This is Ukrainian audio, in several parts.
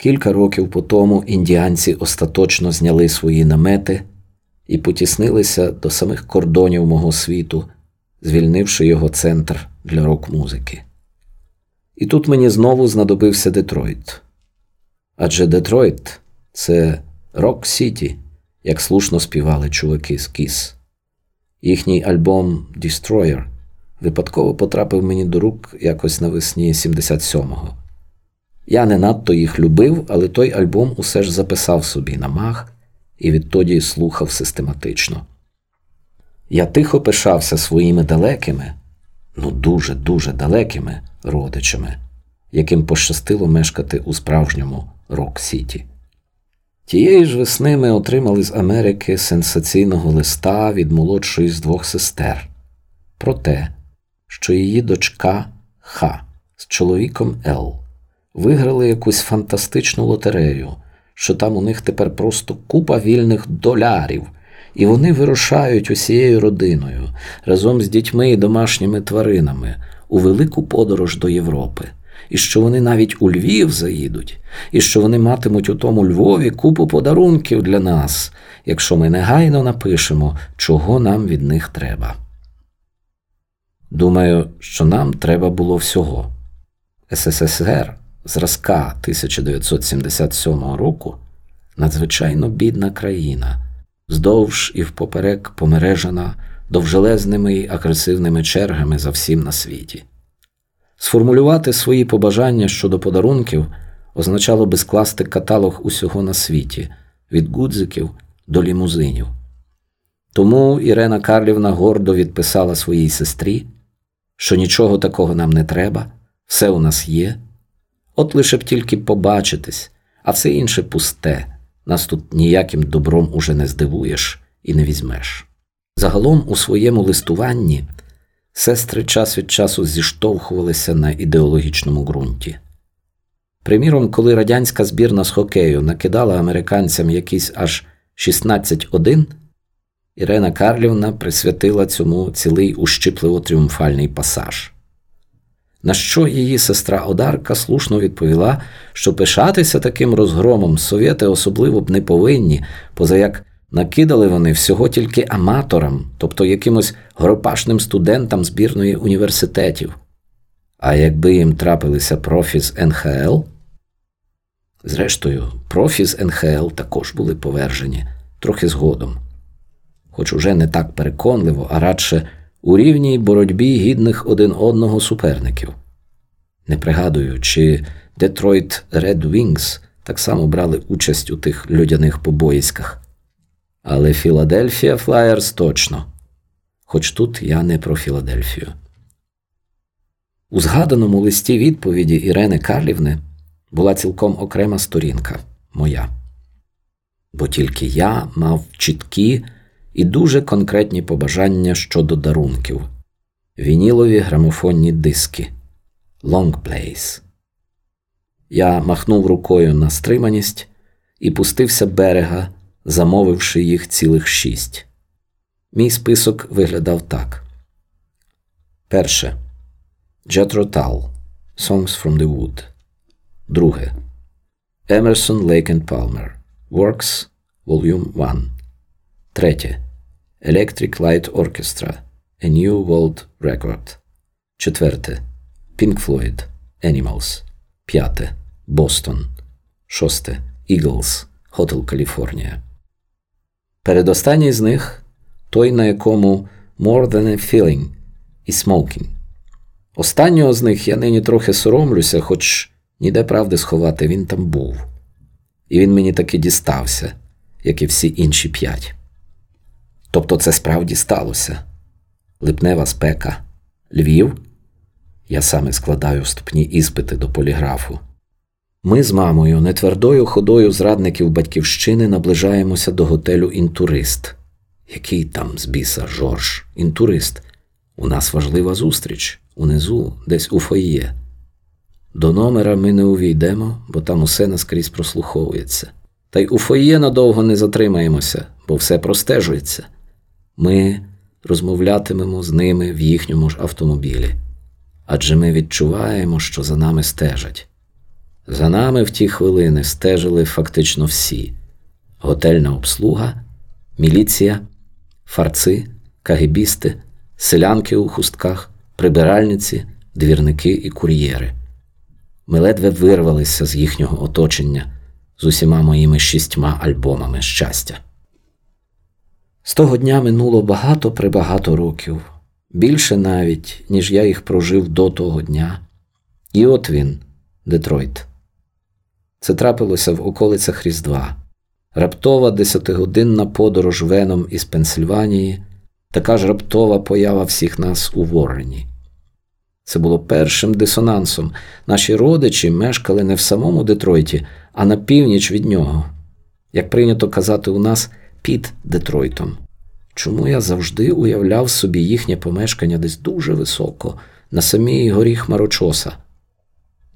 Кілька років по тому індіанці остаточно зняли свої намети і потіснилися до самих кордонів мого світу, звільнивши його центр для рок-музики. І тут мені знову знадобився Детройт. Адже Детройт це Рок Сіті, як слушно співали чуваки з Кіс. Їхній альбом Destroyer випадково потрапив мені до рук якось навесні 77-го. Я не надто їх любив, але той альбом усе ж записав собі на мах і відтоді слухав систематично. Я тихо пишався своїми далекими, ну дуже-дуже далекими родичами, яким пощастило мешкати у справжньому Рок-Сіті. Тієї ж весни ми отримали з Америки сенсаційного листа від молодшої з двох сестер про те, що її дочка Х з чоловіком Л виграли якусь фантастичну лотерею, що там у них тепер просто купа вільних долярів, і вони вирушають усією родиною разом з дітьми і домашніми тваринами у велику подорож до Європи. І що вони навіть у Львів заїдуть, і що вони матимуть у тому Львові купу подарунків для нас, якщо ми негайно напишемо, чого нам від них треба. Думаю, що нам треба було всього. СССР зразка 1977 року надзвичайно бідна країна, здовж і впоперек помережена довжелезними й агресивними чергами за всім на світі. Сформулювати свої побажання щодо подарунків означало би скласти каталог усього на світі від гудзиків до лімузинів. Тому Ірена Карлівна гордо відписала своїй сестрі, що нічого такого нам не треба, все у нас є. От лише б тільки побачитись, а все інше пусте, нас тут ніяким добром уже не здивуєш і не візьмеш. Загалом у своєму листуванні сестри час від часу зіштовхувалися на ідеологічному ґрунті. Приміром, коли радянська збірна з хокею накидала американцям якісь аж 16-1, Ірена Карлівна присвятила цьому цілий ущипливо тріумфальний пасаж. На що її сестра Одарка слушно відповіла, що пишатися таким розгромом совєти особливо б не повинні, поза як накидали вони всього тільки аматорам, тобто якимось гропашним студентам збірної університетів. А якби їм трапилися профі з НХЛ, зрештою, профі з НХЛ також були повержені трохи згодом, хоч уже не так переконливо, а радше у рівній боротьбі гідних один одного суперників. Не пригадую, чи Детройт Red Wings так само брали участь у тих людяних побоїськах. Але Філадельфія Флаєрс точно, хоч тут я не про Філадельфію. У згаданому листі відповіді Ірени Карлівни була цілком окрема сторінка моя, бо тільки я мав чіткі і дуже конкретні побажання щодо дарунків, вінілові грамофонні диски, long plays. Я махнув рукою на стриманість і пустився берега, замовивши їх цілих шість. Мій список виглядав так: перше. Jethro Tull Songs from the Wood. Друге. Emerson Lake and Palmer. Works Volume 1 Третє. Electric Light Orchestra A New World Record. Четверте. Pink Floyd Animals. П'яте. Бостон. Шосте. Eagles. Hotel California. Передостанній з них той, на якому More Than a Feeling і Smoking. Останнього з них я нині трохи соромлюся, хоч ніде правди сховати він там був. І він мені таки дістався, як і всі інші п'ять. Тобто це справді сталося. Липнева спека, Львів. Я саме складаю вступні іспити до поліграфу. Ми з мамою нетвердою ходою зрадників батьківщини наближаємося до готелю Інтурист. Який там з біса Жорж, інтурист. У нас важлива зустріч унизу, десь у фоє. До номера ми не увійдемо, бо там усе наскрізь прослуховується. Та й у фоє надовго не затримаємося, бо все простежується ми розмовлятимемо з ними в їхньому ж автомобілі, адже ми відчуваємо, що за нами стежать. За нами в ті хвилини стежили фактично всі: готельна обслуга, міліція, фарци, кагибісти, селянки у хустках, прибиральниці, двірники і кур'єри. Ми ледве вирвалися з їхнього оточення з усіма моїми шістьма альбомами щастя. З того дня минуло багато прибагато років, більше навіть, ніж я їх прожив до того дня. І от він, Детройт. Це трапилося в околицях Різдва. Раптова десятигодинна подорож веном із Пенсильванії, така ж раптова поява всіх нас у Ворені. Це було першим дисонансом. Наші родичі мешкали не в самому Детройті, а на північ від нього, як прийнято казати у нас під Детройтом. Чому я завжди уявляв собі їхнє помешкання десь дуже високо, на самій горі Хмарочоса,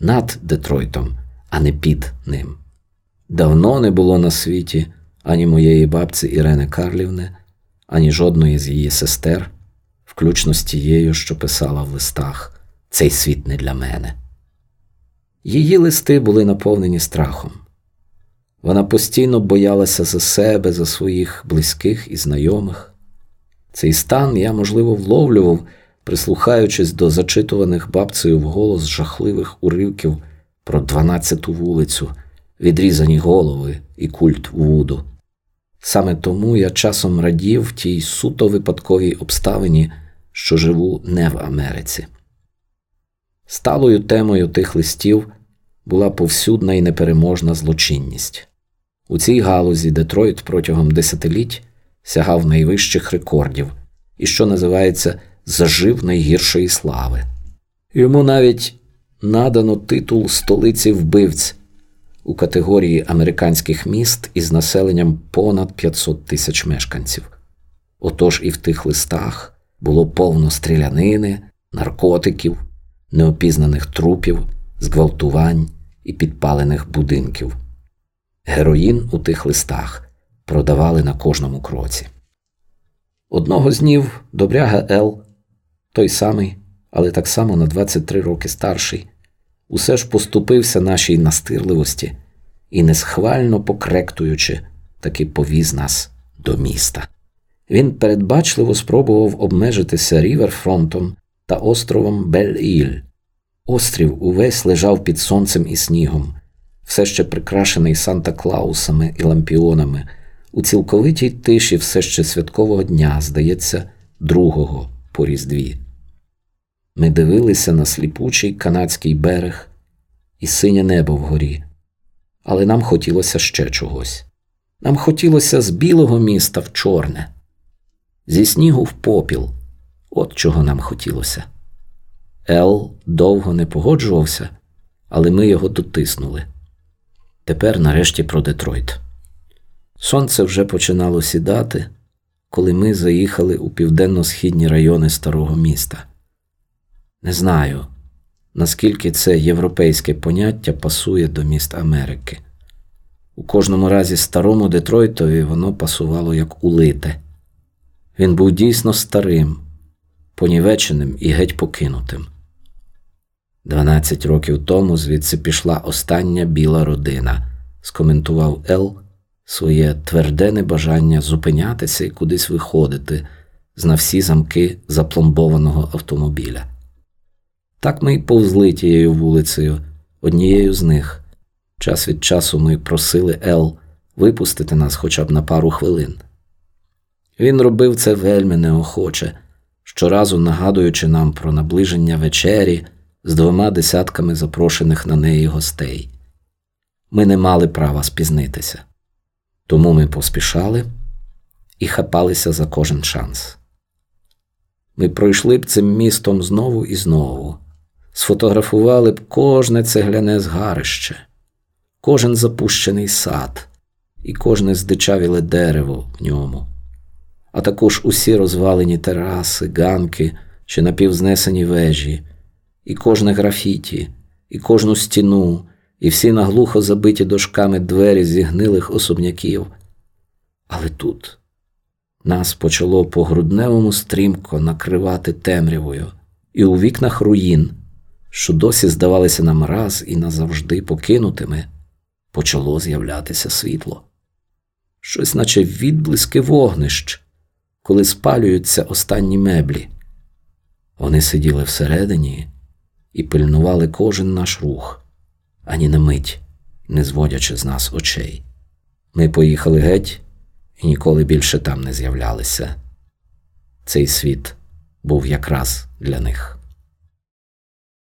над Детройтом, а не під ним. Давно не було на світі ані моєї бабці Ірени Карлівни, ані жодної з її сестер, включно з тією, що писала в листах Цей світ не для мене. Її листи були наповнені страхом. Вона постійно боялася за себе, за своїх близьких і знайомих. Цей стан я, можливо, вловлював, прислухаючись до зачитуваних бабцею вголос жахливих уривків про 12-ту вулицю, відрізані голови і культ Вуду. Саме тому я часом радів тій суто випадковій обставині, що живу не в Америці. Сталою темою тих листів була повсюдна і непереможна злочинність. У цій галузі Детройт протягом десятиліть сягав найвищих рекордів і, що називається, зажив найгіршої слави. Йому навіть надано титул столиці вбивць у категорії американських міст із населенням понад 500 тисяч мешканців. Отож і в тих листах було повно стрілянини, наркотиків, неопізнаних трупів, зґвалтувань і підпалених будинків. Героїн у тих листах продавали на кожному кроці. Одного з днів добряга Ел, той самий, але так само на 23 роки старший, усе ж поступився нашій настирливості і, несхвально покректуючи, таки повіз нас до міста. Він передбачливо спробував обмежитися ріверфронтом та островом Бель-Іль. Острів увесь лежав під сонцем і снігом, все ще прикрашений Санта Клаусами і лампіонами, у цілковитій тиші все ще святкового дня, здається, другого по Різдві. Ми дивилися на сліпучий канадський берег і синє небо вгорі, але нам хотілося ще чогось. Нам хотілося з білого міста в чорне, зі снігу в попіл. От чого нам хотілося. Ел довго не погоджувався, але ми його дотиснули. Тепер, нарешті, про Детройт. Сонце вже починало сідати, коли ми заїхали у південно-східні райони старого міста. Не знаю, наскільки це європейське поняття пасує до міст Америки. У кожному разі старому Детройтові воно пасувало як улите. Він був дійсно старим, понівеченим і геть покинутим. Дванадцять років тому звідси пішла остання біла родина, скоментував Ел своє тверде небажання зупинятися і кудись виходити з на всі замки запломбованого автомобіля. Так ми й повзли тією вулицею, однією з них. Час від часу ми просили Ел випустити нас хоча б на пару хвилин. Він робив це вельми неохоче, щоразу нагадуючи нам про наближення вечері з двома десятками запрошених на неї гостей. Ми не мали права спізнитися, тому ми поспішали і хапалися за кожен шанс. Ми пройшли б цим містом знову і знову, сфотографували б кожне цегляне згарище, кожен запущений сад і кожне здичавіле дерево в ньому, а також усі розвалені тераси, ганки чи напівзнесені вежі і кожне графіті, і кожну стіну, і всі наглухо забиті дошками двері зігнилих особняків. Але тут нас почало по грудневому стрімко накривати темрявою, і у вікнах руїн що досі здавалися нам раз і назавжди покинутими, почало з'являтися світло. Щось, наче відблиски вогнищ, коли спалюються останні меблі. Вони сиділи всередині і пильнували кожен наш рух, ані на мить, не зводячи з нас очей. Ми поїхали геть і ніколи більше там не з'являлися. Цей світ був якраз для них.